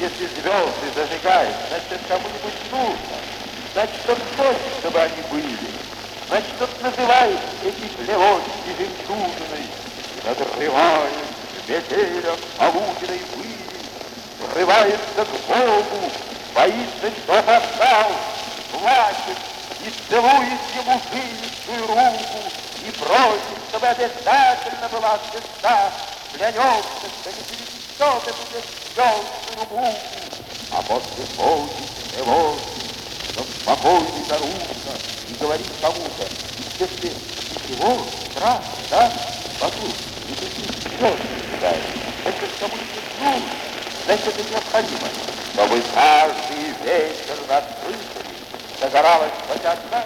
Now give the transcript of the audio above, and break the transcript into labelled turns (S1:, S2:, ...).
S1: Если звезды зажигают, значит, кому-нибудь нужно. Значит, он хочет, чтобы они были. Значит, он называет эти плевочки жемчужиной. И надрывает метеля полуденной пыли, врывается к Богу, боится, что опоздал, плачет и целует ему жилистую руку. И просит, чтобы обязательно была звезда, клянется, что не пересечет эту бесчелную муку, а после полки тревоги, но спокойный наружно и говорит кому-то, если ничего, страшно, да, вокруг, и ты все считаешь, это кому-нибудь нужно, значит, это необходимо, чтобы каждый вечер над крышами загоралась хоть одна